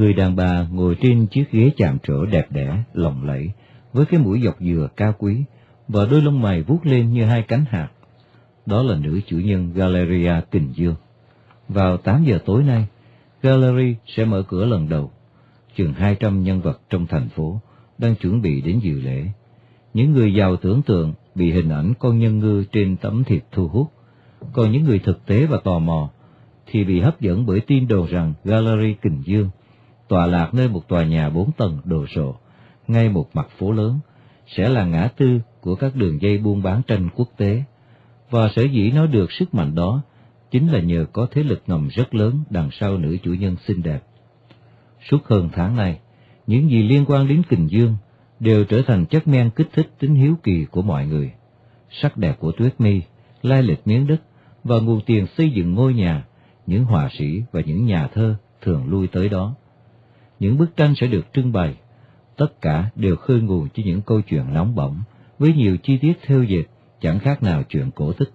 Người đàn bà ngồi trên chiếc ghế chạm trổ đẹp đẽ, lộng lẫy, với cái mũi dọc dừa cao quý, và đôi lông mày vuốt lên như hai cánh hạt. Đó là nữ chủ nhân Galleria Kình Dương. Vào 8 giờ tối nay, Gallery sẽ mở cửa lần đầu. Chừng 200 nhân vật trong thành phố đang chuẩn bị đến dự lễ. Những người giàu tưởng tượng bị hình ảnh con nhân ngư trên tấm thiệp thu hút, còn những người thực tế và tò mò thì bị hấp dẫn bởi tin đồn rằng Gallery Kình Dương tọa lạc nơi một tòa nhà bốn tầng đồ sộ, ngay một mặt phố lớn, sẽ là ngã tư của các đường dây buôn bán tranh quốc tế. Và sở dĩ nó được sức mạnh đó chính là nhờ có thế lực ngầm rất lớn đằng sau nữ chủ nhân xinh đẹp. Suốt hơn tháng này, những gì liên quan đến Kình Dương đều trở thành chất men kích thích tính hiếu kỳ của mọi người. Sắc đẹp của Tuyết Mi, lai lịch miếng đất và nguồn tiền xây dựng ngôi nhà, những họa sĩ và những nhà thơ thường lui tới đó. Những bức tranh sẽ được trưng bày, tất cả đều khơi nguồn cho những câu chuyện nóng bỏng, với nhiều chi tiết theo dệt, chẳng khác nào chuyện cổ tích.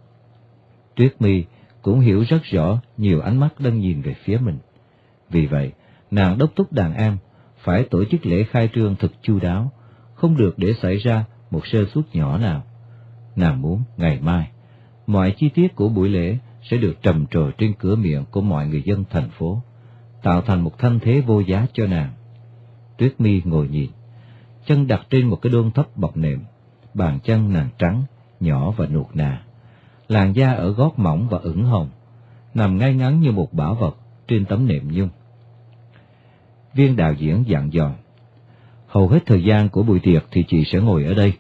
Tuyết Mi cũng hiểu rất rõ nhiều ánh mắt đang nhìn về phía mình. Vì vậy, nàng đốc thúc đàn em phải tổ chức lễ khai trương thật chu đáo, không được để xảy ra một sơ suất nhỏ nào. Nàng muốn ngày mai, mọi chi tiết của buổi lễ sẽ được trầm trồ trên cửa miệng của mọi người dân thành phố, tạo thành một thanh thế vô giá cho nàng. Tuyết mi ngồi nhìn, chân đặt trên một cái đôn thấp bọc nệm, bàn chân nàng trắng, nhỏ và nuột nà. Làn da ở gót mỏng và ửng hồng, nằm ngay ngắn như một bảo vật trên tấm nệm nhung. Viên đạo diễn dặn dò, hầu hết thời gian của buổi tiệc thì chị sẽ ngồi ở đây.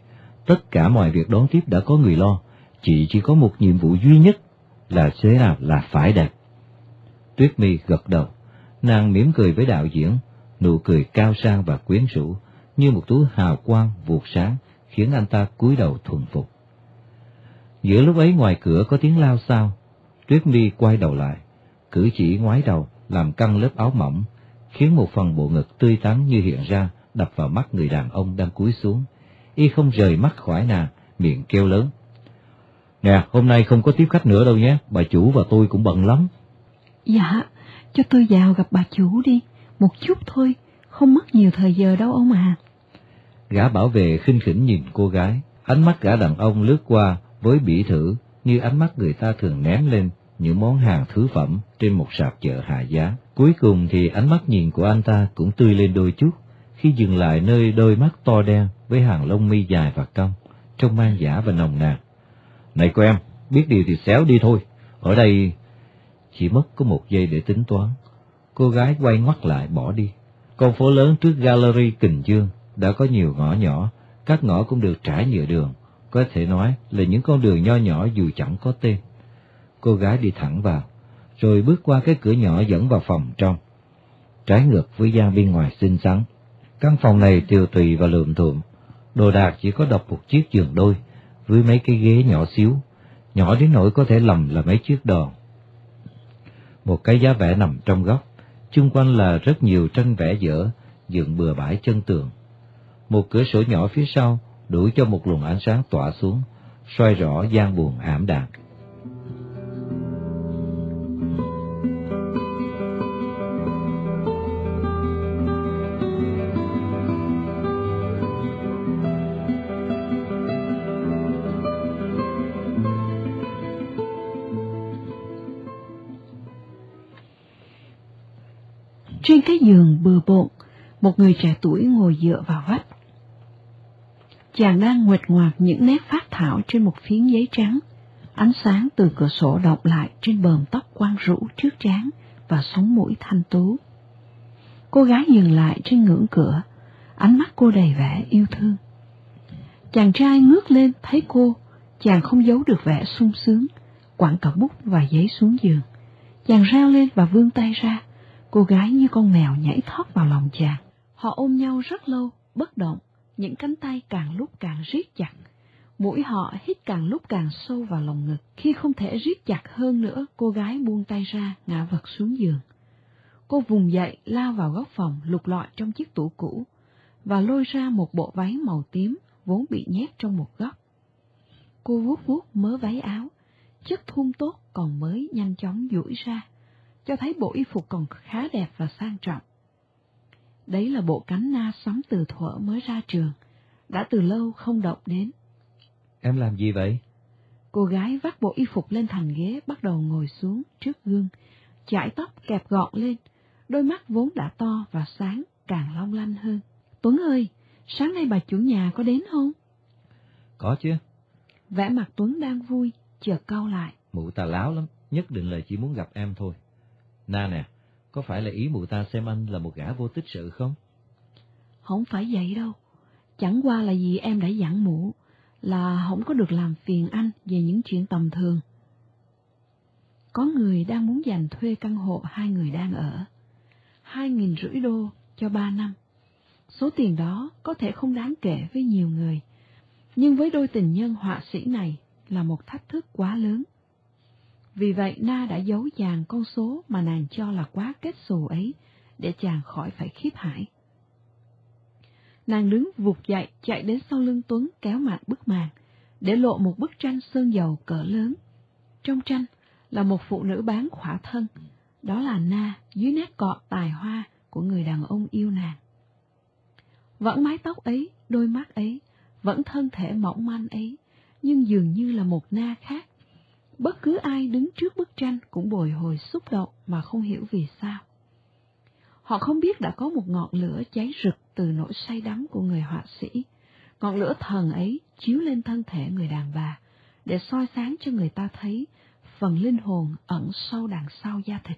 Tất cả mọi việc đón tiếp đã có người lo, chị chỉ có một nhiệm vụ duy nhất là thế nào là phải đẹp. Tuyết mi gật đầu, nàng mỉm cười với đạo diễn, nụ cười cao sang và quyến rũ, như một túi hào quang vụt sáng, khiến anh ta cúi đầu thuần phục. Giữa lúc ấy ngoài cửa có tiếng lao sao, Tuyết mi quay đầu lại, cử chỉ ngoái đầu, làm căng lớp áo mỏng, khiến một phần bộ ngực tươi tắn như hiện ra đập vào mắt người đàn ông đang cúi xuống. Y không rời mắt khỏi nàng, miệng kêu lớn. Nè, hôm nay không có tiếp khách nữa đâu nhé, bà chủ và tôi cũng bận lắm. Dạ, cho tôi vào gặp bà chủ đi, một chút thôi, không mất nhiều thời giờ đâu ông à. Gã bảo vệ khinh khỉnh nhìn cô gái, ánh mắt gã đàn ông lướt qua với bỉ thử như ánh mắt người ta thường ném lên những món hàng thứ phẩm trên một sạp chợ hạ giá. Cuối cùng thì ánh mắt nhìn của anh ta cũng tươi lên đôi chút khi dừng lại nơi đôi mắt to đen với hàng lông mi dài và cong, trông mang giả và nồng nàn. Này cô em, biết điều thì xéo đi thôi, ở đây chỉ mất có một giây để tính toán. Cô gái quay ngoắt lại bỏ đi. Con phố lớn trước Gallery Kình Dương đã có nhiều ngõ nhỏ, các ngõ cũng được trải nhựa đường, có thể nói là những con đường nho nhỏ dù chẳng có tên. Cô gái đi thẳng vào, rồi bước qua cái cửa nhỏ dẫn vào phòng trong. Trái ngược với gian bên ngoài xinh xắn, căn phòng này tiều tùy và lượm thượm, đồ đạc chỉ có độc một chiếc giường đôi, với mấy cái ghế nhỏ xíu, nhỏ đến nỗi có thể lầm là mấy chiếc đòn. Một cái giá vẽ nằm trong góc, chung quanh là rất nhiều tranh vẽ dở, dựng bừa bãi chân tường. Một cửa sổ nhỏ phía sau đủ cho một luồng ánh sáng tỏa xuống, soi rõ gian buồn ảm đạm. Trên cái giường bừa bộn, một người trẻ tuổi ngồi dựa vào vách. Chàng đang nguệt ngoạc những nét phát thảo trên một phiến giấy trắng. Ánh sáng từ cửa sổ đọc lại trên bờm tóc quang rũ trước trán và sống mũi thanh tú. Cô gái dừng lại trên ngưỡng cửa, ánh mắt cô đầy vẻ yêu thương. Chàng trai ngước lên thấy cô, chàng không giấu được vẻ sung sướng, quẳng cả bút và giấy xuống giường. Chàng reo lên và vươn tay ra, cô gái như con mèo nhảy thoát vào lòng chàng. Họ ôm nhau rất lâu, bất động, những cánh tay càng lúc càng riết chặt. Mũi họ hít càng lúc càng sâu vào lòng ngực. Khi không thể riết chặt hơn nữa, cô gái buông tay ra, ngã vật xuống giường. Cô vùng dậy, lao vào góc phòng, lục lọi trong chiếc tủ cũ, và lôi ra một bộ váy màu tím vốn bị nhét trong một góc. Cô vuốt vuốt mớ váy áo, chất thun tốt còn mới nhanh chóng duỗi ra, cho thấy bộ y phục còn khá đẹp và sang trọng. Đấy là bộ cánh na sắm từ thuở mới ra trường, đã từ lâu không động đến. Em làm gì vậy? Cô gái vắt bộ y phục lên thành ghế bắt đầu ngồi xuống trước gương, chải tóc kẹp gọn lên, đôi mắt vốn đã to và sáng càng long lanh hơn. Tuấn ơi, sáng nay bà chủ nhà có đến không? Có chứ. Vẻ mặt Tuấn đang vui, chợt cau lại. Mụ ta láo lắm, nhất định là chỉ muốn gặp em thôi. Na nè, có phải là ý mụ ta xem anh là một gã vô tích sự không? Không phải vậy đâu, chẳng qua là vì em đã dặn mụ là không có được làm phiền anh về những chuyện tầm thường. Có người đang muốn dành thuê căn hộ hai người đang ở. Hai nghìn rưỡi đô cho ba năm. Số tiền đó có thể không đáng kể với nhiều người, nhưng với đôi tình nhân họa sĩ này là một thách thức quá lớn. Vì vậy Na đã giấu chàng con số mà nàng cho là quá kết xù ấy, để chàng khỏi phải khiếp hãi. Nàng đứng vụt dậy chạy đến sau lưng Tuấn kéo mạnh bức màn, để lộ một bức tranh sơn dầu cỡ lớn. Trong tranh là một phụ nữ bán khỏa thân, đó là Na dưới nét cọ tài hoa của người đàn ông yêu nàng. Vẫn mái tóc ấy, đôi mắt ấy, vẫn thân thể mỏng manh ấy, nhưng dường như là một Na khác. Bất cứ ai đứng trước bức tranh cũng bồi hồi xúc động mà không hiểu vì sao. Họ không biết đã có một ngọn lửa cháy rực từ nỗi say đắm của người họa sĩ. Ngọn lửa thần ấy chiếu lên thân thể người đàn bà, để soi sáng cho người ta thấy phần linh hồn ẩn sâu đằng sau da thịt.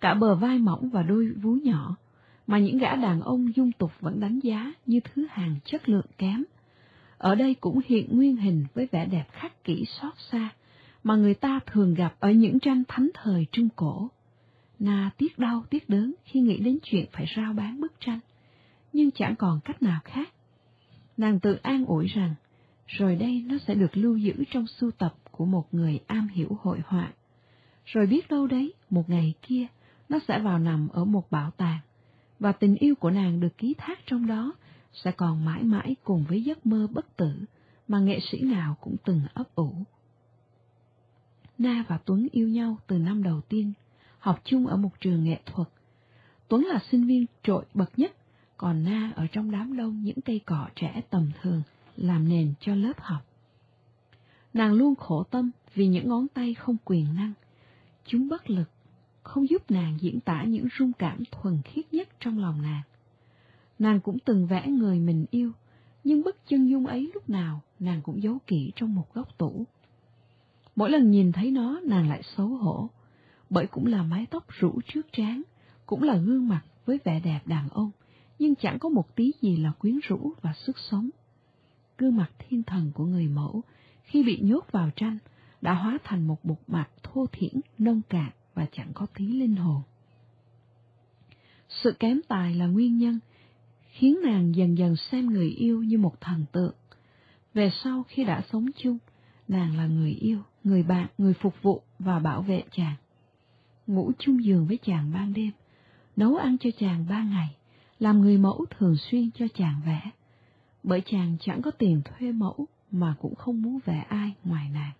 Cả bờ vai mỏng và đôi vú nhỏ, mà những gã đàn ông dung tục vẫn đánh giá như thứ hàng chất lượng kém. Ở đây cũng hiện nguyên hình với vẻ đẹp khắc kỹ xót xa, mà người ta thường gặp ở những tranh thánh thời trung cổ. Na tiếc đau tiếc đớn khi nghĩ đến chuyện phải rao bán bức tranh, nhưng chẳng còn cách nào khác. Nàng tự an ủi rằng, rồi đây nó sẽ được lưu giữ trong sưu tập của một người am hiểu hội họa. Rồi biết đâu đấy, một ngày kia, nó sẽ vào nằm ở một bảo tàng, và tình yêu của nàng được ký thác trong đó sẽ còn mãi mãi cùng với giấc mơ bất tử mà nghệ sĩ nào cũng từng ấp ủ. Na và Tuấn yêu nhau từ năm đầu tiên học chung ở một trường nghệ thuật. Tuấn là sinh viên trội bậc nhất, còn Na ở trong đám đông những cây cỏ trẻ tầm thường làm nền cho lớp học. Nàng luôn khổ tâm vì những ngón tay không quyền năng. Chúng bất lực, không giúp nàng diễn tả những rung cảm thuần khiết nhất trong lòng nàng. Nàng cũng từng vẽ người mình yêu, nhưng bức chân dung ấy lúc nào nàng cũng giấu kỹ trong một góc tủ. Mỗi lần nhìn thấy nó nàng lại xấu hổ, bởi cũng là mái tóc rủ trước trán, cũng là gương mặt với vẻ đẹp đàn ông, nhưng chẳng có một tí gì là quyến rũ và sức sống. Gương mặt thiên thần của người mẫu, khi bị nhốt vào tranh, đã hóa thành một bục mặt thô thiển, nông cạn và chẳng có tí linh hồn. Sự kém tài là nguyên nhân, khiến nàng dần dần xem người yêu như một thần tượng. Về sau khi đã sống chung, nàng là người yêu, người bạn, người phục vụ và bảo vệ chàng ngủ chung giường với chàng ban đêm, nấu ăn cho chàng ba ngày, làm người mẫu thường xuyên cho chàng vẽ. Bởi chàng chẳng có tiền thuê mẫu mà cũng không muốn vẽ ai ngoài nàng.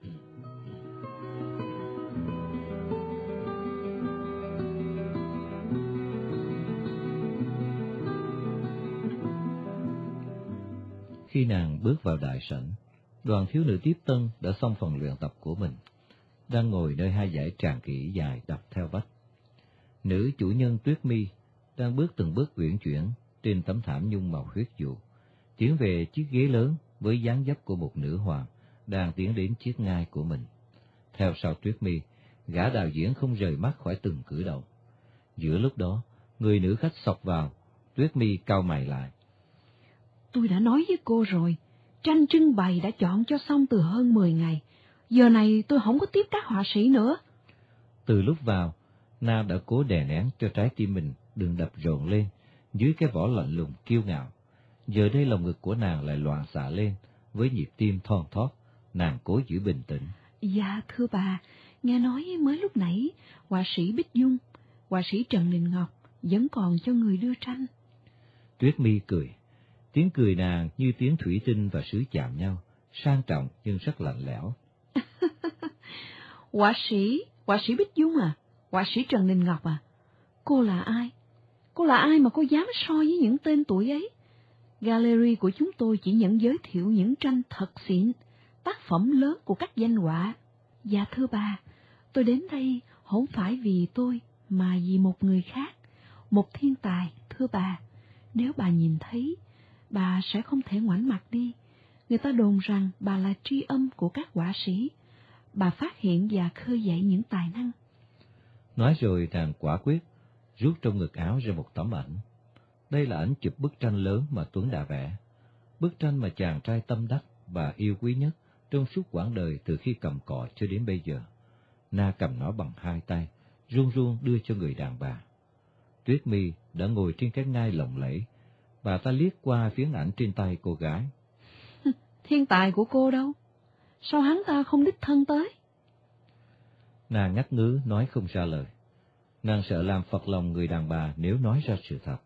Khi nàng bước vào đại sảnh, đoàn thiếu nữ tiếp tân đã xong phần luyện tập của mình đang ngồi nơi hai dãy tràng kỹ dài đập theo vách. Nữ chủ nhân Tuyết Mi đang bước từng bước uyển chuyển trên tấm thảm nhung màu huyết dụ, tiến về chiếc ghế lớn với dáng dấp của một nữ hoàng đang tiến đến chiếc ngai của mình. Theo sau Tuyết Mi, gã đạo diễn không rời mắt khỏi từng cử động. Giữa lúc đó, người nữ khách sọc vào, Tuyết Mi cau mày lại. Tôi đã nói với cô rồi, tranh trưng bày đã chọn cho xong từ hơn 10 ngày, giờ này tôi không có tiếp các họa sĩ nữa. Từ lúc vào, Na đã cố đè nén cho trái tim mình đừng đập rộn lên dưới cái vỏ lạnh lùng kiêu ngạo. Giờ đây lòng ngực của nàng lại loạn xạ lên với nhịp tim thon thót, nàng cố giữ bình tĩnh. Dạ thưa bà, nghe nói mới lúc nãy họa sĩ Bích Dung, họa sĩ Trần Đình Ngọc vẫn còn cho người đưa tranh. Tuyết mi cười, tiếng cười nàng như tiếng thủy tinh và sứ chạm nhau, sang trọng nhưng rất lạnh lẽo. họa sĩ, họa sĩ Bích Dung à? Họa sĩ Trần Đình Ngọc à? Cô là ai? Cô là ai mà cô dám so với những tên tuổi ấy? Gallery của chúng tôi chỉ nhận giới thiệu những tranh thật xịn, tác phẩm lớn của các danh họa. Dạ thưa bà, tôi đến đây không phải vì tôi, mà vì một người khác, một thiên tài, thưa bà. Nếu bà nhìn thấy, bà sẽ không thể ngoảnh mặt đi. Người ta đồn rằng bà là tri âm của các họa sĩ. Bà phát hiện và khơi dậy những tài năng. Nói rồi nàng quả quyết, rút trong ngực áo ra một tấm ảnh. Đây là ảnh chụp bức tranh lớn mà Tuấn đã vẽ. Bức tranh mà chàng trai tâm đắc và yêu quý nhất trong suốt quãng đời từ khi cầm cọ cho đến bây giờ. Na cầm nó bằng hai tay, run run đưa cho người đàn bà. Tuyết mi đã ngồi trên cái ngai lộng lẫy, bà ta liếc qua phiến ảnh trên tay cô gái. Thiên tài của cô đâu? Sao hắn ta không đích thân tới? Nàng ngắt ngứ nói không ra lời. Nàng sợ làm phật lòng người đàn bà nếu nói ra sự thật,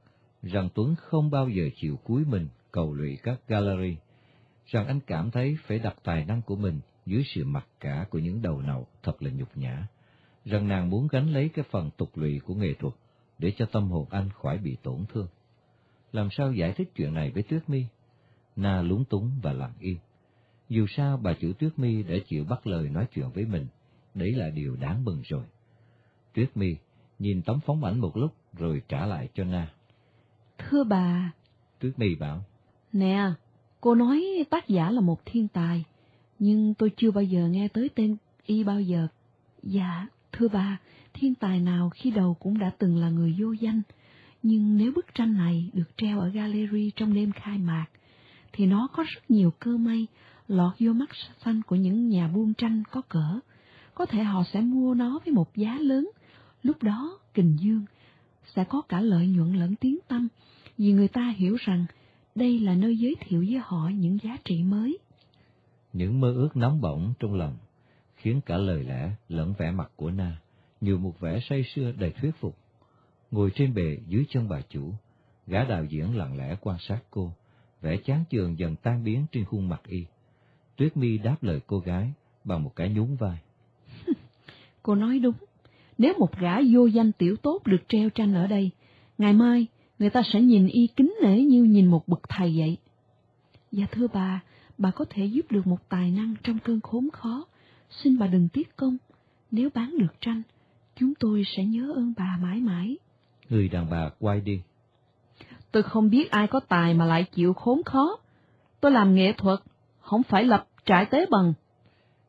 rằng Tuấn không bao giờ chịu cúi mình cầu lụy các gallery, rằng anh cảm thấy phải đặt tài năng của mình dưới sự mặc cả của những đầu nậu thật là nhục nhã, rằng nàng muốn gánh lấy cái phần tục lụy của nghệ thuật để cho tâm hồn anh khỏi bị tổn thương. Làm sao giải thích chuyện này với Tuyết Mi? Na lúng túng và lặng im. Dù sao bà chủ Tuyết Mi đã chịu bắt lời nói chuyện với mình, đấy là điều đáng mừng rồi. Tuyết Mi nhìn tấm phóng ảnh một lúc rồi trả lại cho Na. Thưa bà... Tuyết Mi bảo. Nè, cô nói tác giả là một thiên tài, nhưng tôi chưa bao giờ nghe tới tên y bao giờ. Dạ, thưa bà, thiên tài nào khi đầu cũng đã từng là người vô danh, nhưng nếu bức tranh này được treo ở gallery trong đêm khai mạc, thì nó có rất nhiều cơ may lọt vô mắt xanh của những nhà buôn tranh có cỡ. Có thể họ sẽ mua nó với một giá lớn, lúc đó Kình Dương sẽ có cả lợi nhuận lẫn tiếng tâm, vì người ta hiểu rằng đây là nơi giới thiệu với họ những giá trị mới. Những mơ ước nóng bỏng trong lòng khiến cả lời lẽ lẫn vẻ mặt của Na nhiều một vẻ say sưa đầy thuyết phục. Ngồi trên bệ dưới chân bà chủ, gã đạo diễn lặng lẽ quan sát cô, vẻ chán chường dần tan biến trên khuôn mặt y. Tuyết mi đáp lời cô gái bằng một cái nhún vai. cô nói đúng, nếu một gã vô danh tiểu tốt được treo tranh ở đây, ngày mai người ta sẽ nhìn y kính nể như nhìn một bậc thầy vậy. Dạ thưa bà, bà có thể giúp được một tài năng trong cơn khốn khó, xin bà đừng tiếc công, nếu bán được tranh, chúng tôi sẽ nhớ ơn bà mãi mãi. Người đàn bà quay đi. Tôi không biết ai có tài mà lại chịu khốn khó. Tôi làm nghệ thuật, không phải lập trại tế bần.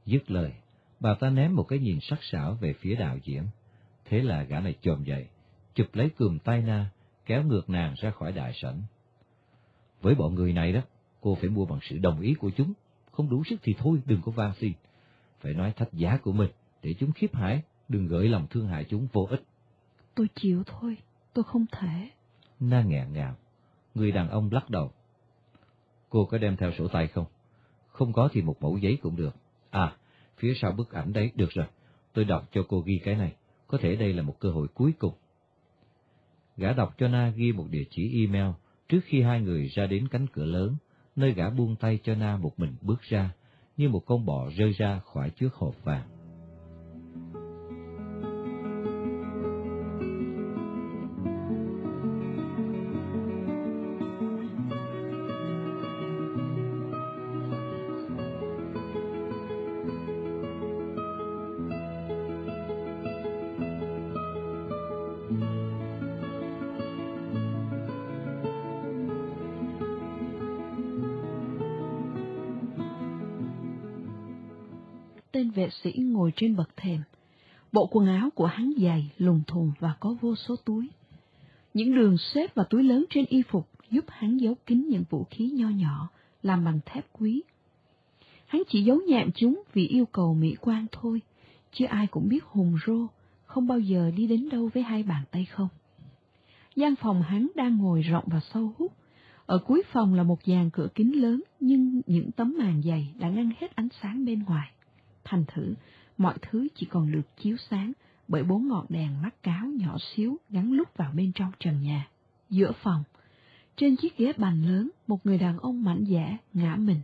Dứt lời, bà ta ném một cái nhìn sắc sảo về phía đạo diễn. Thế là gã này chồm dậy, chụp lấy cườm tay na, kéo ngược nàng ra khỏi đại sảnh. Với bọn người này đó, cô phải mua bằng sự đồng ý của chúng, không đủ sức thì thôi đừng có van xin. Phải nói thách giá của mình, để chúng khiếp hải, đừng gửi lòng thương hại chúng vô ích. Tôi chịu thôi, tôi không thể. Na nghẹn ngào, người đàn ông lắc đầu. Cô có đem theo sổ tay không? Không có thì một mẫu giấy cũng được. À, phía sau bức ảnh đấy, được rồi, tôi đọc cho cô ghi cái này, có thể đây là một cơ hội cuối cùng. Gã đọc cho Na ghi một địa chỉ email trước khi hai người ra đến cánh cửa lớn, nơi gã buông tay cho Na một mình bước ra, như một con bọ rơi ra khỏi trước hộp vàng. Trên bậc thềm. Bộ quần áo của hắn dày, lùng thùng và có vô số túi. Những đường xếp và túi lớn trên y phục giúp hắn giấu kín những vũ khí nho nhỏ, làm bằng thép quý. Hắn chỉ giấu nhẹm chúng vì yêu cầu mỹ quan thôi, chứ ai cũng biết hùng rô, không bao giờ đi đến đâu với hai bàn tay không. gian phòng hắn đang ngồi rộng và sâu hút. Ở cuối phòng là một dàn cửa kính lớn, nhưng những tấm màn dày đã ngăn hết ánh sáng bên ngoài. Thành thử, mọi thứ chỉ còn được chiếu sáng bởi bốn ngọn đèn mắt cáo nhỏ xíu gắn lúc vào bên trong trần nhà. Giữa phòng, trên chiếc ghế bành lớn, một người đàn ông mạnh dẻ ngã mình.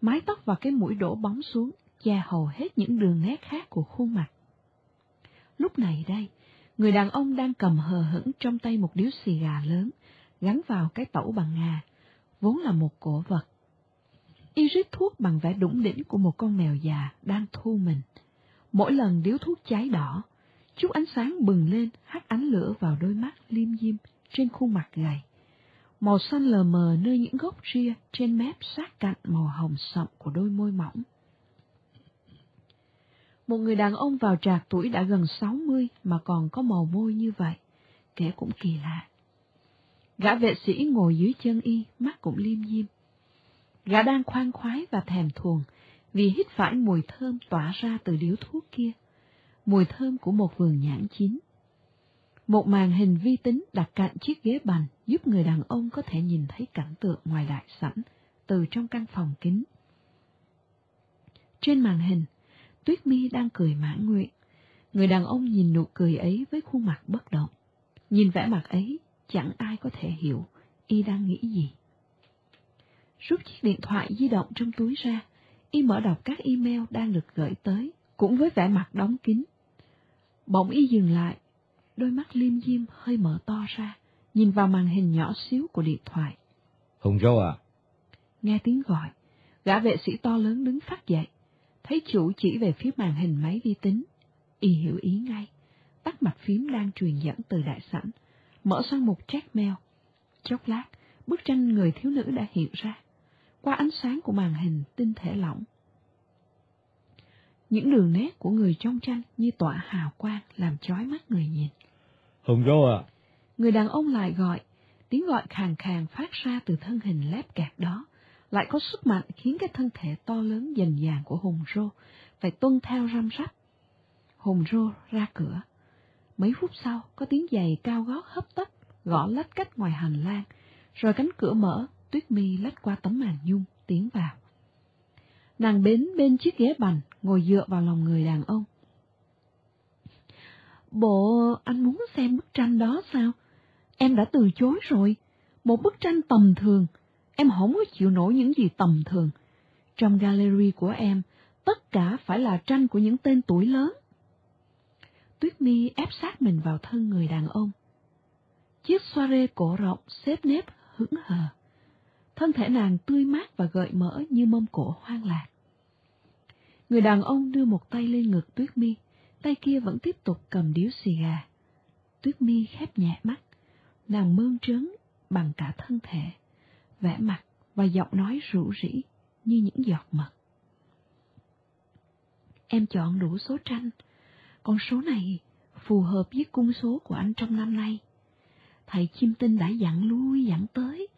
Mái tóc và cái mũi đổ bóng xuống, che hầu hết những đường nét khác của khuôn mặt. Lúc này đây, Người đàn ông đang cầm hờ hững trong tay một điếu xì gà lớn, gắn vào cái tẩu bằng ngà, vốn là một cổ vật. Y rít thuốc bằng vẻ đủng đỉnh của một con mèo già đang thu mình. Mỗi lần điếu thuốc cháy đỏ, chút ánh sáng bừng lên hắt ánh lửa vào đôi mắt liêm diêm trên khuôn mặt gầy. Màu xanh lờ mờ nơi những gốc ria trên mép sát cạnh màu hồng sậm của đôi môi mỏng. Một người đàn ông vào trạc tuổi đã gần 60 mà còn có màu môi như vậy, kể cũng kỳ lạ. Gã vệ sĩ ngồi dưới chân y, mắt cũng liêm diêm. Gã đang khoan khoái và thèm thuồng, vì hít phải mùi thơm tỏa ra từ điếu thuốc kia, mùi thơm của một vườn nhãn chín. Một màn hình vi tính đặt cạnh chiếc ghế bành giúp người đàn ông có thể nhìn thấy cảnh tượng ngoài đại sảnh từ trong căn phòng kính. Trên màn hình, Tuyết Mi đang cười mãn nguyện. Người đàn ông nhìn nụ cười ấy với khuôn mặt bất động. Nhìn vẻ mặt ấy, chẳng ai có thể hiểu y đang nghĩ gì. Rút chiếc điện thoại di động trong túi ra, y mở đọc các email đang được gửi tới, cũng với vẻ mặt đóng kín. Bỗng y dừng lại, đôi mắt liêm diêm hơi mở to ra, nhìn vào màn hình nhỏ xíu của điện thoại. Hùng Rô à? Nghe tiếng gọi, gã vệ sĩ to lớn đứng phát dậy, thấy chủ chỉ về phía màn hình máy vi tính. Y hiểu ý ngay, tắt mặt phím đang truyền dẫn từ đại sảnh, mở sang một chat mail. Chốc lát, bức tranh người thiếu nữ đã hiện ra, qua ánh sáng của màn hình tinh thể lỏng. Những đường nét của người trong tranh như tỏa hào quang làm chói mắt người nhìn. Hùng Rô à? Người đàn ông lại gọi, tiếng gọi khàn khàn phát ra từ thân hình lép gạt đó, lại có sức mạnh khiến cái thân thể to lớn dần dàng của Hùng Rô phải tuân theo răm rắp. Hùng Rô ra cửa. Mấy phút sau, có tiếng giày cao gót hấp tấp, gõ lách cách ngoài hành lang, rồi cánh cửa mở, Tuyết Mi lách qua tấm màn nhung, tiến vào. Nàng bến bên chiếc ghế bành, ngồi dựa vào lòng người đàn ông. Bộ anh muốn xem bức tranh đó sao? Em đã từ chối rồi. Một bức tranh tầm thường, em không có chịu nổi những gì tầm thường. Trong gallery của em, tất cả phải là tranh của những tên tuổi lớn. Tuyết mi ép sát mình vào thân người đàn ông. Chiếc soare cổ rộng xếp nếp hững hờ. Thân thể nàng tươi mát và gợi mở như mâm cổ hoang lạc. Người đàn ông đưa một tay lên ngực Tuyết mi, tay kia vẫn tiếp tục cầm điếu xì gà. Tuyết mi khép nhẹ mắt, nàng mơn trớn bằng cả thân thể, vẻ mặt và giọng nói rủ rỉ như những giọt mật. Em chọn đủ số tranh, con số này phù hợp với cung số của anh trong năm nay. Thầy chim tinh đã dặn lui dặn tới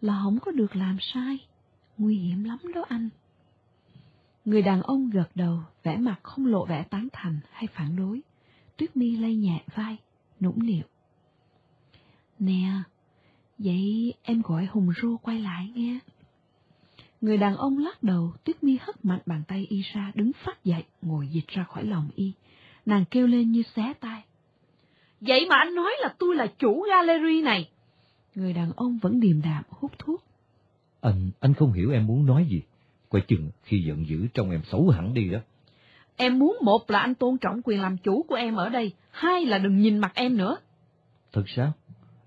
là không có được làm sai, nguy hiểm lắm đó anh. Người đàn ông gật đầu, vẻ mặt không lộ vẻ tán thành hay phản đối. Tuyết mi lay nhẹ vai, nũng nịu. Nè, vậy em gọi Hùng Rô quay lại nghe. Người đàn ông lắc đầu, Tuyết mi hất mạnh bàn tay y ra, đứng phát dậy, ngồi dịch ra khỏi lòng y. Nàng kêu lên như xé tay. Vậy mà anh nói là tôi là chủ gallery này. Người đàn ông vẫn điềm đạm hút thuốc. Anh, anh không hiểu em muốn nói gì. Quay chừng khi giận dữ trong em xấu hẳn đi đó. Em muốn một là anh tôn trọng quyền làm chủ của em ở đây, hai là đừng nhìn mặt em nữa. Thật sao?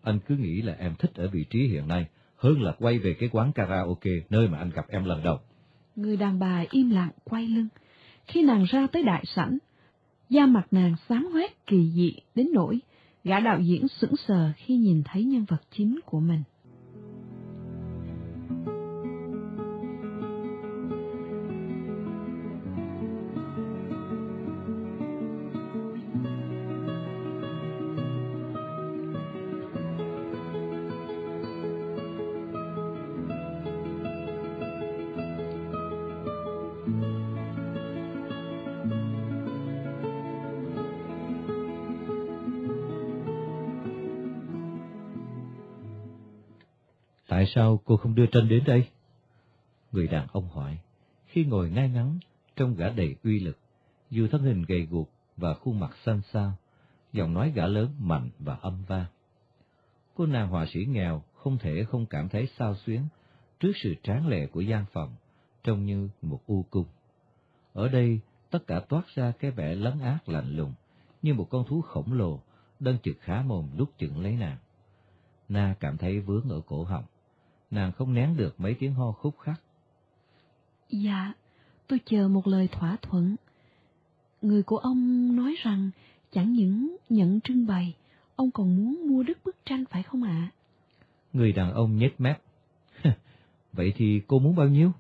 Anh cứ nghĩ là em thích ở vị trí hiện nay, hơn là quay về cái quán karaoke nơi mà anh gặp em lần đầu. Người đàn bà im lặng quay lưng. Khi nàng ra tới đại sảnh, da mặt nàng xám hoét kỳ dị đến nỗi gã đạo diễn sững sờ khi nhìn thấy nhân vật chính của mình. Tại sao cô không đưa tranh đến đây? Người đàn ông hỏi, khi ngồi ngay ngắn, trong gã đầy uy lực, dù thân hình gầy guộc và khuôn mặt xanh xao, giọng nói gã lớn mạnh và âm vang. Cô nàng họa sĩ nghèo không thể không cảm thấy sao xuyến trước sự tráng lệ của gian phòng, trông như một u cung. Ở đây, tất cả toát ra cái vẻ lấn át lạnh lùng, như một con thú khổng lồ, đơn trực khá mồm lúc chừng lấy nàng. Na cảm thấy vướng ở cổ họng, nàng không nén được mấy tiếng ho khúc khắc. Dạ, tôi chờ một lời thỏa thuận. Người của ông nói rằng chẳng những nhận trưng bày, ông còn muốn mua đất bức tranh phải không ạ? Người đàn ông nhếch mép. Vậy thì cô muốn bao nhiêu?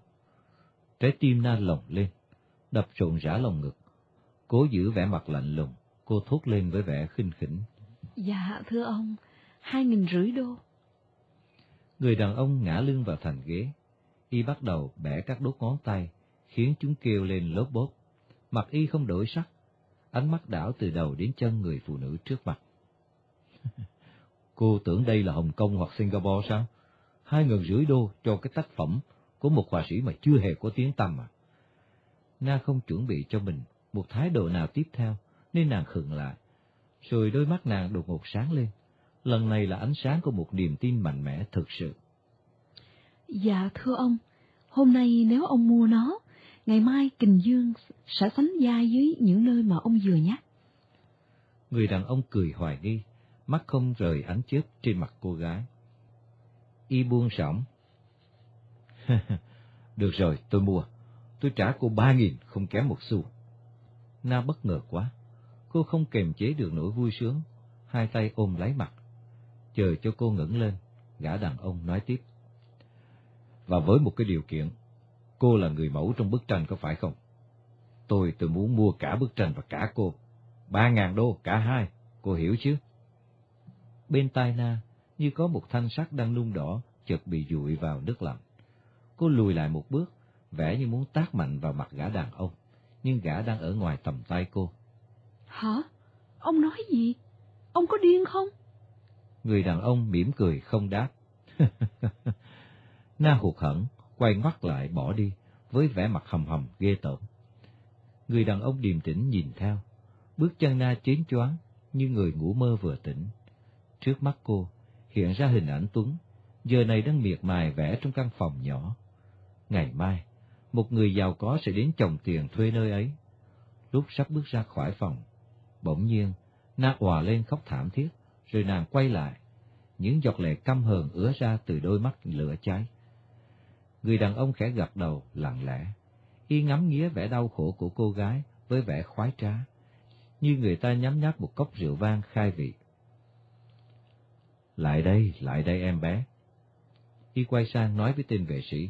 Trái tim na lồng lên, đập trộn rã lòng ngực. Cố giữ vẻ mặt lạnh lùng, cô thốt lên với vẻ khinh khỉnh. Dạ, thưa ông, hai nghìn rưỡi đô. Người đàn ông ngã lưng vào thành ghế, y bắt đầu bẻ các đốt ngón tay, khiến chúng kêu lên lốp bốp. Mặt y không đổi sắc, ánh mắt đảo từ đầu đến chân người phụ nữ trước mặt. Cô tưởng đây là Hồng Kông hoặc Singapore sao? Hai ngàn rưỡi đô cho cái tác phẩm của một họa sĩ mà chưa hề có tiếng tăm à? Na không chuẩn bị cho mình một thái độ nào tiếp theo, nên nàng khựng lại. Rồi đôi mắt nàng đột ngột sáng lên. Lần này là ánh sáng của một niềm tin mạnh mẽ thực sự. Dạ thưa ông, hôm nay nếu ông mua nó, ngày mai Kình Dương sẽ sánh vai với những nơi mà ông vừa nhắc. Người đàn ông cười hoài nghi, mắt không rời ánh chớp trên mặt cô gái. Y buông sỏng. Được rồi, tôi mua. Tôi trả cô ba nghìn, không kém một xu. Na bất ngờ quá. Cô không kềm chế được nỗi vui sướng, hai tay ôm lấy mặt. Chờ cho cô ngẩng lên, gã đàn ông nói tiếp. Và với một cái điều kiện, cô là người mẫu trong bức tranh có phải không? Tôi tôi muốn mua cả bức tranh và cả cô. Ba ngàn đô, cả hai, cô hiểu chứ? Bên tai Na, như có một thanh sắt đang nung đỏ, chợt bị dụi vào nước lạnh. Cô lùi lại một bước, vẻ như muốn tác mạnh vào mặt gã đàn ông, nhưng gã đang ở ngoài tầm tay cô. Hả? Ông nói gì? Ông có điên không? Người đàn ông mỉm cười không đáp. Na hụt hẫng, quay ngoắt lại bỏ đi, với vẻ mặt hầm hầm ghê tởm. Người đàn ông điềm tĩnh nhìn theo, bước chân Na chến choáng như người ngủ mơ vừa tỉnh. Trước mắt cô hiện ra hình ảnh Tuấn, giờ này đang miệt mài vẽ trong căn phòng nhỏ. Ngày mai, một người giàu có sẽ đến chồng tiền thuê nơi ấy. Lúc sắp bước ra khỏi phòng, bỗng nhiên, Na òa lên khóc thảm thiết, rồi nàng quay lại. Những giọt lệ căm hờn ứa ra từ đôi mắt lửa cháy. Người đàn ông khẽ gật đầu, lặng lẽ. Y ngắm nghía vẻ đau khổ của cô gái với vẻ khoái trá, như người ta nhắm nháp một cốc rượu vang khai vị. Lại đây, lại đây em bé. Y quay sang nói với tên vệ sĩ.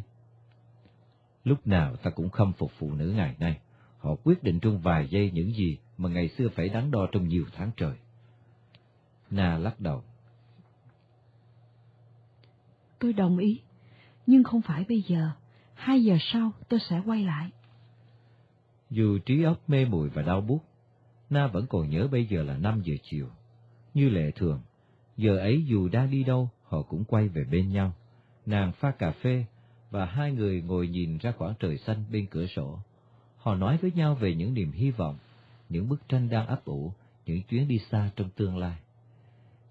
Lúc nào ta cũng khâm phục phụ nữ ngày nay. Họ quyết định trong vài giây những gì mà ngày xưa phải đắn đo trong nhiều tháng trời. Na lắc đầu. Tôi đồng ý, nhưng không phải bây giờ. Hai giờ sau tôi sẽ quay lại. Dù trí óc mê muội và đau buốt, Na vẫn còn nhớ bây giờ là năm giờ chiều. Như lệ thường, giờ ấy dù đang đi đâu, họ cũng quay về bên nhau. Nàng pha cà phê, và hai người ngồi nhìn ra khoảng trời xanh bên cửa sổ. Họ nói với nhau về những niềm hy vọng, những bức tranh đang ấp ủ, những chuyến đi xa trong tương lai.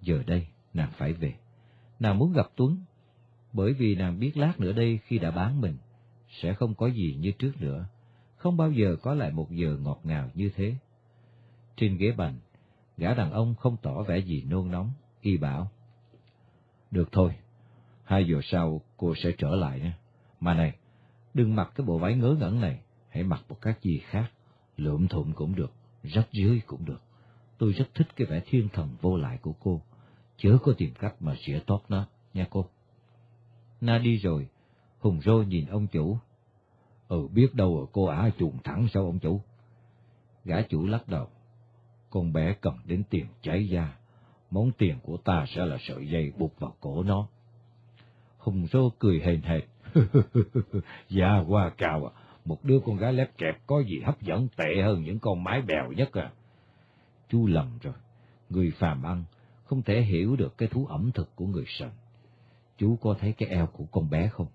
Giờ đây, nàng phải về. Nàng muốn gặp Tuấn, bởi vì nàng biết lát nữa đây khi đã bán mình, sẽ không có gì như trước nữa, không bao giờ có lại một giờ ngọt ngào như thế. Trên ghế bành, gã đàn ông không tỏ vẻ gì nôn nóng, y bảo. Được thôi, hai giờ sau cô sẽ trở lại nhé. Mà này, đừng mặc cái bộ váy ngớ ngẩn này, hãy mặc một cái gì khác, lượm thụm cũng được, rách dưới cũng được. Tôi rất thích cái vẻ thiên thần vô lại của cô, chớ có tìm cách mà xỉa tót nó, nha cô. Na đi rồi, Hùng Rô nhìn ông chủ. Ừ, biết đâu ở cô ả chuồng thẳng sau ông chủ? Gã chủ lắc đầu. Con bé cần đến tiền cháy da, món tiền của ta sẽ là sợi dây buộc vào cổ nó. Hùng Rô cười hền hệt. dạ hoa cao à, một đứa con gái lép kẹp có gì hấp dẫn tệ hơn những con mái bèo nhất à. Chú lầm rồi, người phàm ăn không thể hiểu được cái thú ẩm thực của người sần. Chú có thấy cái eo của con bé không?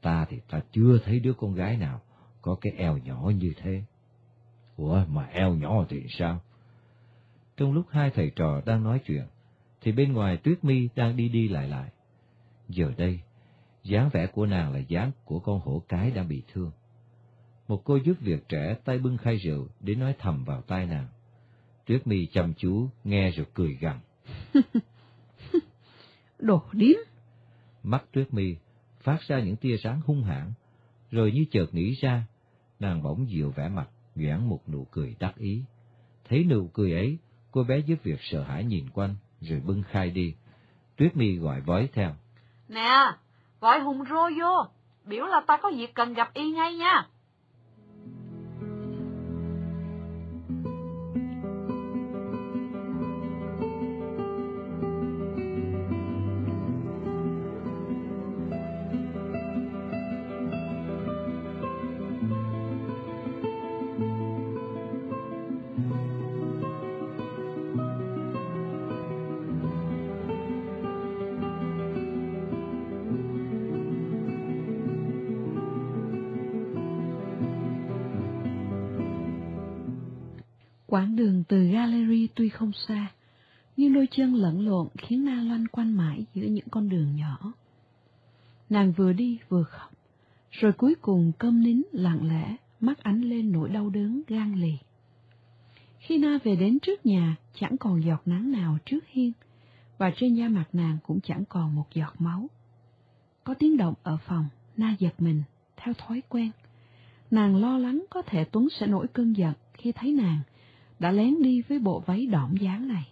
Ta thì ta chưa thấy đứa con gái nào có cái eo nhỏ như thế. Ủa mà eo nhỏ thì sao? Trong lúc hai thầy trò đang nói chuyện, thì bên ngoài Tuyết Mi đang đi đi lại lại. Giờ đây, dáng vẻ của nàng là dáng của con hổ cái đang bị thương. Một cô giúp việc trẻ tay bưng khay rượu để nói thầm vào tai nàng. Tuyết mi chăm chú, nghe rồi cười gằn. Đồ điếm! Mắt Tuyết mi phát ra những tia sáng hung hãn, rồi như chợt nghĩ ra, nàng bỗng dịu vẻ mặt, nhoảng một nụ cười đắc ý. Thấy nụ cười ấy, cô bé giúp việc sợ hãi nhìn quanh, rồi bưng khai đi. Tuyết mi gọi vói theo. Nè, gọi Hùng Rô vô, biểu là ta có việc cần gặp y ngay nha. Quãng đường từ gallery tuy không xa, nhưng đôi chân lẫn lộn khiến Na loanh quanh mãi giữa những con đường nhỏ. Nàng vừa đi vừa khóc, rồi cuối cùng câm nín lặng lẽ, mắt ánh lên nỗi đau đớn gan lì. Khi Na về đến trước nhà, chẳng còn giọt nắng nào trước hiên, và trên da mặt nàng cũng chẳng còn một giọt máu. Có tiếng động ở phòng, Na giật mình, theo thói quen. Nàng lo lắng có thể Tuấn sẽ nổi cơn giận khi thấy nàng, đã lén đi với bộ váy đỏm dáng này,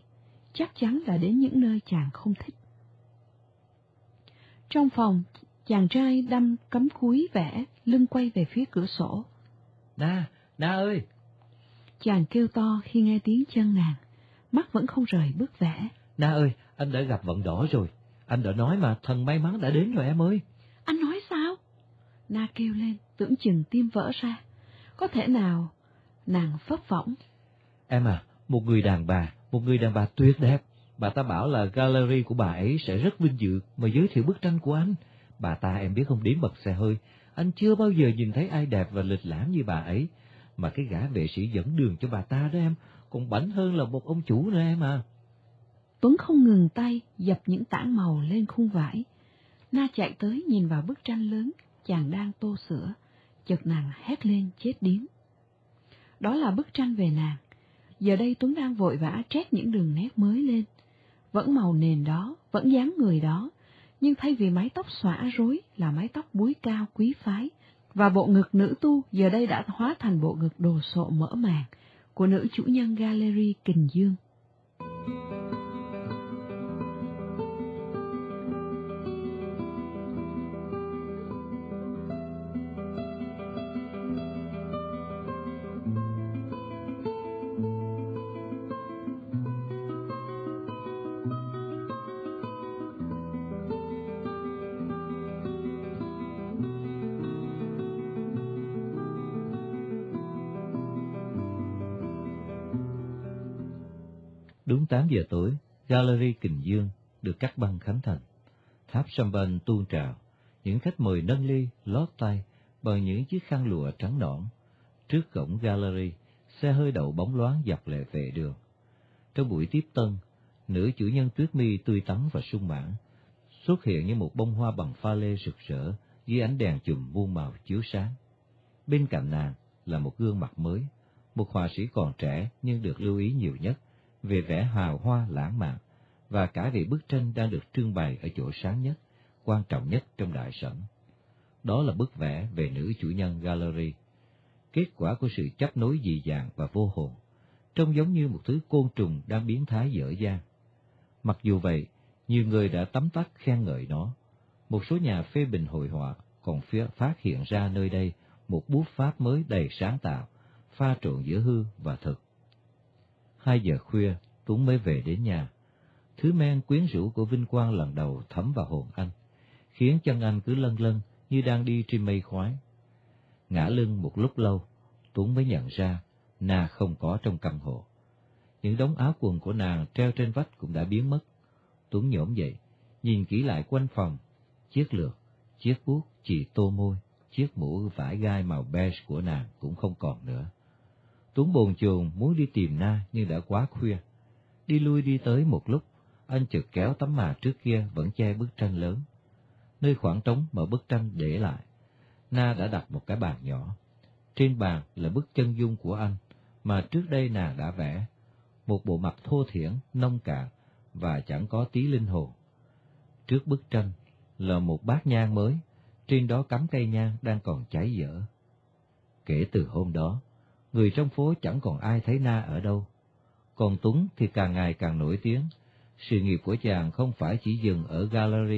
chắc chắn là đến những nơi chàng không thích. Trong phòng, chàng trai đâm cấm cúi vẽ, lưng quay về phía cửa sổ. Na, Na ơi! Chàng kêu to khi nghe tiếng chân nàng, mắt vẫn không rời bức vẽ. Na ơi, anh đã gặp vận đỏ rồi. Anh đã nói mà, thần may mắn đã đến rồi em ơi. Anh nói sao? Na kêu lên, tưởng chừng tim vỡ ra. Có thể nào nàng phấp phỏng Em à, một người đàn bà, một người đàn bà tuyệt đẹp. Bà ta bảo là gallery của bà ấy sẽ rất vinh dự mà giới thiệu bức tranh của anh. Bà ta em biết không đến bật xe hơi, anh chưa bao giờ nhìn thấy ai đẹp và lịch lãm như bà ấy. Mà cái gã vệ sĩ dẫn đường cho bà ta đó em, còn bảnh hơn là một ông chủ nữa em à. Tuấn không ngừng tay dập những tảng màu lên khung vải. Na chạy tới nhìn vào bức tranh lớn, chàng đang tô sữa, chợt nàng hét lên chết điếng. Đó là bức tranh về nàng. Giờ đây Tuấn đang vội vã trét những đường nét mới lên. Vẫn màu nền đó, vẫn dáng người đó, nhưng thay vì mái tóc xõa rối là mái tóc búi cao quý phái, và bộ ngực nữ tu giờ đây đã hóa thành bộ ngực đồ sộ mỡ màng của nữ chủ nhân gallery Kình Dương. Đúng 8 giờ tối, Gallery Kình Dương được cắt băng khánh thành. Tháp champagne tuôn trào, những khách mời nâng ly, lót tay bằng những chiếc khăn lụa trắng nõn. Trước cổng gallery, xe hơi đậu bóng loáng dọc lệ vệ đường. Trong buổi tiếp tân, nữ chủ nhân tuyết mi tươi tắn và sung mãn, xuất hiện như một bông hoa bằng pha lê rực rỡ dưới ánh đèn chùm muôn màu chiếu sáng. Bên cạnh nàng là một gương mặt mới, một họa sĩ còn trẻ nhưng được lưu ý nhiều nhất về vẻ hào hoa lãng mạn và cả về bức tranh đang được trưng bày ở chỗ sáng nhất, quan trọng nhất trong đại sảnh. Đó là bức vẽ về nữ chủ nhân gallery, kết quả của sự chấp nối dị dạng và vô hồn, trông giống như một thứ côn trùng đang biến thái dở dang. Mặc dù vậy, nhiều người đã tấm tắc khen ngợi nó. Một số nhà phê bình hội họa còn phía phát hiện ra nơi đây một bút pháp mới đầy sáng tạo, pha trộn giữa hư và thực. Hai giờ khuya, Tuấn mới về đến nhà. Thứ men quyến rũ của vinh quang lần đầu thấm vào hồn anh, khiến chân anh cứ lân lân như đang đi trên mây khoái. Ngã lưng một lúc lâu, Tuấn mới nhận ra Na không có trong căn hộ. Những đống áo quần của nàng treo trên vách cũng đã biến mất. Tuấn nhổm dậy, nhìn kỹ lại quanh phòng, chiếc lược, chiếc bút chỉ tô môi, chiếc mũ vải gai màu beige của nàng cũng không còn nữa. Tuấn bồn chồn muốn đi tìm Na nhưng đã quá khuya. Đi lui đi tới một lúc, anh chợt kéo tấm màn trước kia vẫn che bức tranh lớn. Nơi khoảng trống mà bức tranh để lại, Na đã đặt một cái bàn nhỏ. Trên bàn là bức chân dung của anh, mà trước đây nàng đã vẽ. một bộ mặt thô thiển, nông cạn và chẳng có tí linh hồn. Trước bức tranh là một bát nhang mới, trên đó cắm cây nhang đang còn cháy dở. Kể từ hôm đó, người trong phố chẳng còn ai thấy Na ở đâu. Còn Tuấn thì càng ngày càng nổi tiếng, sự nghiệp của chàng không phải chỉ dừng ở gallery